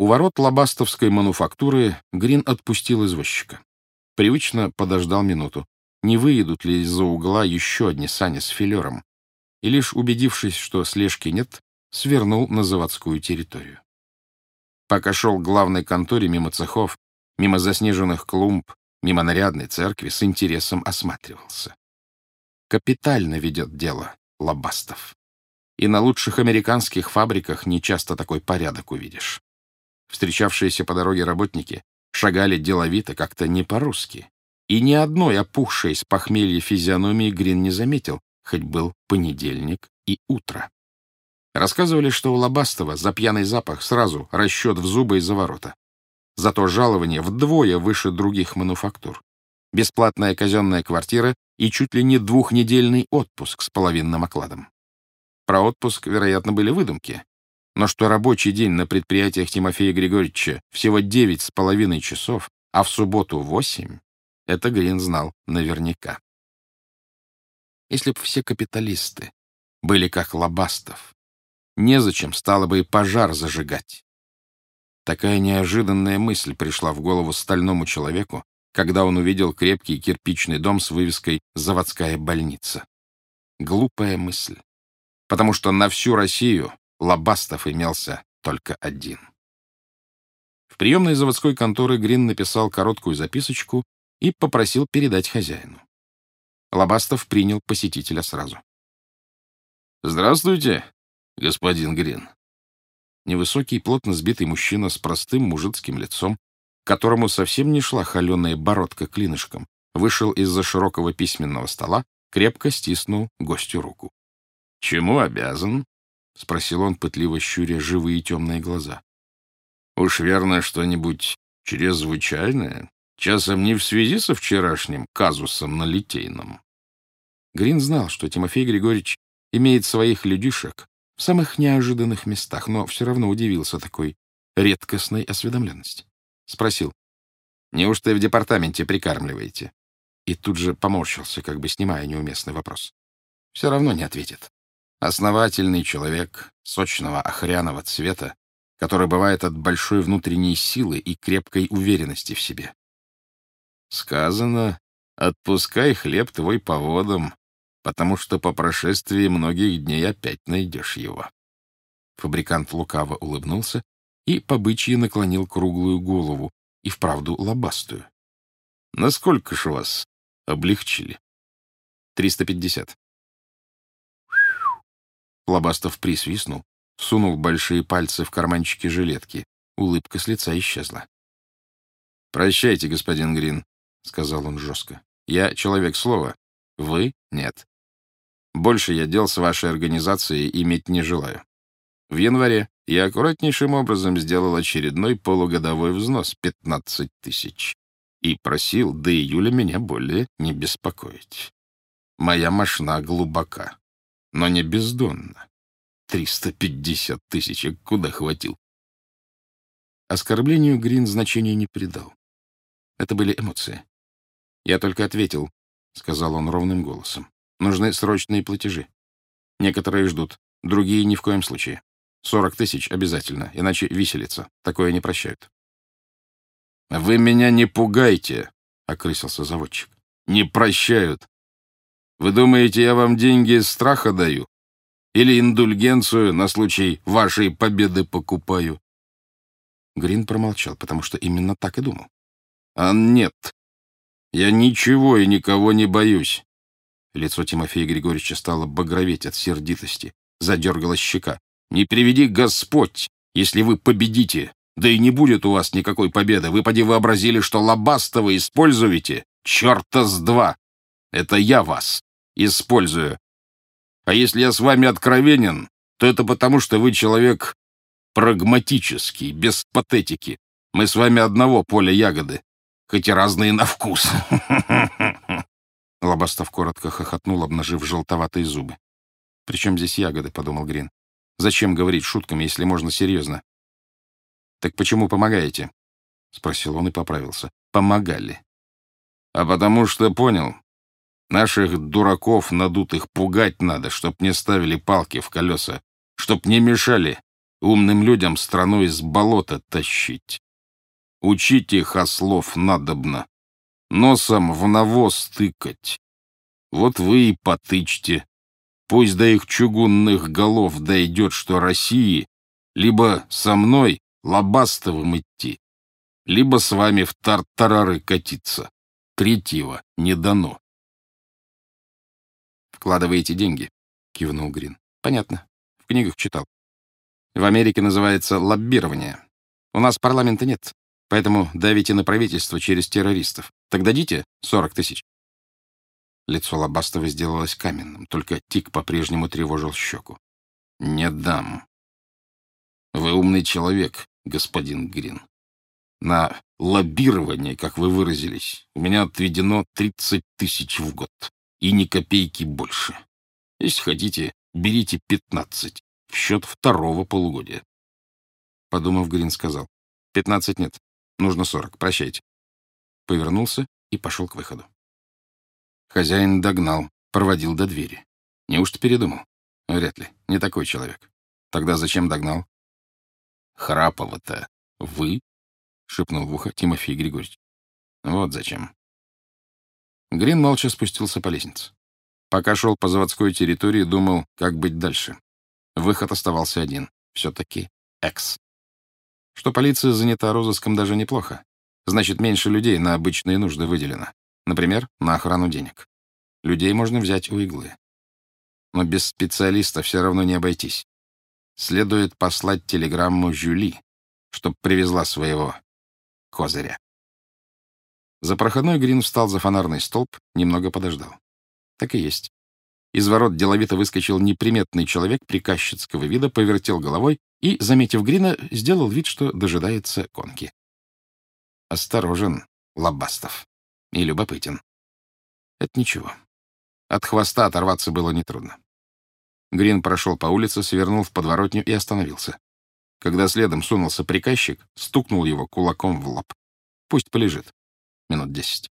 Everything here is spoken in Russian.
У ворот лобастовской мануфактуры Грин отпустил извозчика. Привычно подождал минуту, не выедут ли из-за угла еще одни сани с филером, и лишь убедившись, что слежки нет, свернул на заводскую территорию. Пока шел к главной конторе мимо цехов, мимо заснеженных клумб, мимо нарядной церкви, с интересом осматривался. Капитально ведет дело Лобастов. И на лучших американских фабриках не часто такой порядок увидишь. Встречавшиеся по дороге работники шагали деловито, как-то не по-русски. И ни одной опухшей с похмелья физиономии Грин не заметил, хоть был понедельник и утро. Рассказывали, что у Лобастова за пьяный запах сразу расчет в зубы и за ворота. Зато жалование вдвое выше других мануфактур. Бесплатная казенная квартира и чуть ли не двухнедельный отпуск с половинным окладом. Про отпуск, вероятно, были выдумки. Но что рабочий день на предприятиях Тимофея Григорьевича всего девять с половиной часов, а в субботу восемь, это Грин знал наверняка. Если бы все капиталисты были как Лобастов, незачем стало бы и пожар зажигать. Такая неожиданная мысль пришла в голову стальному человеку, когда он увидел крепкий кирпичный дом с вывеской «Заводская больница». Глупая мысль потому что на всю Россию Лобастов имелся только один. В приемной заводской конторы Грин написал короткую записочку и попросил передать хозяину. Лобастов принял посетителя сразу. «Здравствуйте, господин Грин». Невысокий, плотно сбитый мужчина с простым мужицким лицом, которому совсем не шла холеная бородка клинышком, вышел из-за широкого письменного стола, крепко стиснул гостю руку. — Чему обязан? — спросил он, пытливо щуря живые темные глаза. — Уж верно что-нибудь чрезвычайное, часом не в связи со вчерашним казусом на Литейном. Грин знал, что Тимофей Григорьевич имеет своих людишек в самых неожиданных местах, но все равно удивился такой редкостной осведомленности. Спросил, «Неужто в департаменте прикармливаете?» И тут же поморщился, как бы снимая неуместный вопрос. Все равно не ответит. Основательный человек сочного охряного цвета, который бывает от большой внутренней силы и крепкой уверенности в себе. Сказано, отпускай хлеб твой по водам, потому что по прошествии многих дней опять найдешь его. Фабрикант лукаво улыбнулся и по бычьи наклонил круглую голову и вправду лобастую. Насколько ж вас облегчили? Триста пятьдесят. Лобастов присвистнул, сунул большие пальцы в карманчики жилетки. Улыбка с лица исчезла. «Прощайте, господин Грин», — сказал он жестко. «Я человек слова. Вы — нет. Больше я дел с вашей организацией иметь не желаю. В январе я аккуратнейшим образом сделал очередной полугодовой взнос — 15 тысяч. И просил до июля меня более не беспокоить. Моя машина глубока но не бездонно. 350 тысяч, куда хватил? Оскорблению Грин значения не придал. Это были эмоции. «Я только ответил», — сказал он ровным голосом. «Нужны срочные платежи. Некоторые ждут, другие ни в коем случае. Сорок тысяч обязательно, иначе виселица. Такое не прощают». «Вы меня не пугайте», — окрысился заводчик. «Не прощают. Вы думаете, я вам деньги из страха даю? Или индульгенцию на случай вашей победы покупаю?» Грин промолчал, потому что именно так и думал. «А нет, я ничего и никого не боюсь». Лицо Тимофея Григорьевича стало багроветь от сердитости. Задергалась щека. «Не приведи Господь, если вы победите. Да и не будет у вас никакой победы. Вы поди вообразили, что лобастого используете? Черта с два! Это я вас использую. А если я с вами откровенен, то это потому, что вы человек прагматический, без патетики. Мы с вами одного поля ягоды, хоть и разные на вкус. Лобастов коротко хохотнул, обнажив желтоватые зубы. «Причем здесь ягоды?» — подумал Грин. «Зачем говорить шутками, если можно серьезно?» «Так почему помогаете?» — спросил он и поправился. «Помогали». «А потому что понял, Наших дураков надутых пугать надо, чтоб не ставили палки в колеса, чтоб не мешали, умным людям страну из болота тащить. Учить их ослов надобно, носом в навоз тыкать. Вот вы и потычьте. Пусть до их чугунных голов дойдет, что России либо со мной, Лобастовым, идти, либо с вами в тартарары катиться. Третьего не дано. «Вкладываете деньги», — кивнул Грин. «Понятно. В книгах читал. В Америке называется лоббирование. У нас парламента нет, поэтому давите на правительство через террористов. Так дадите 40 тысяч?» Лицо Лобастова сделалось каменным, только тик по-прежнему тревожил щеку. «Не дам. Вы умный человек, господин Грин. На лоббирование, как вы выразились, у меня отведено 30 тысяч в год, и ни копейки больше. Если хотите, берите 15 в счет второго полугодия. Подумав, Грин сказал, 15 нет, нужно 40, прощайте. Повернулся и пошел к выходу. Хозяин догнал, проводил до двери. Неужто передумал? Вряд ли, не такой человек. Тогда зачем догнал? Храпова-то вы? — шепнул в ухо Тимофей Григорьевич. Вот зачем. Грин молча спустился по лестнице. Пока шел по заводской территории, думал, как быть дальше. Выход оставался один. Все-таки экс. Что полиция занята розыском даже неплохо. Значит, меньше людей на обычные нужды выделено. Например, на охрану денег. Людей можно взять у иглы. Но без специалиста все равно не обойтись следует послать телеграмму Жюли, чтоб привезла своего козыря. За проходной Грин встал за фонарный столб, немного подождал. Так и есть. Из ворот деловито выскочил неприметный человек приказчицкого вида, повертел головой и, заметив Грина, сделал вид, что дожидается конки. Осторожен, Лобастов. И любопытен. Это ничего. От хвоста оторваться было нетрудно. Грин прошел по улице, свернул в подворотню и остановился. Когда следом сунулся приказчик, стукнул его кулаком в лоб. Пусть полежит. Минут десять.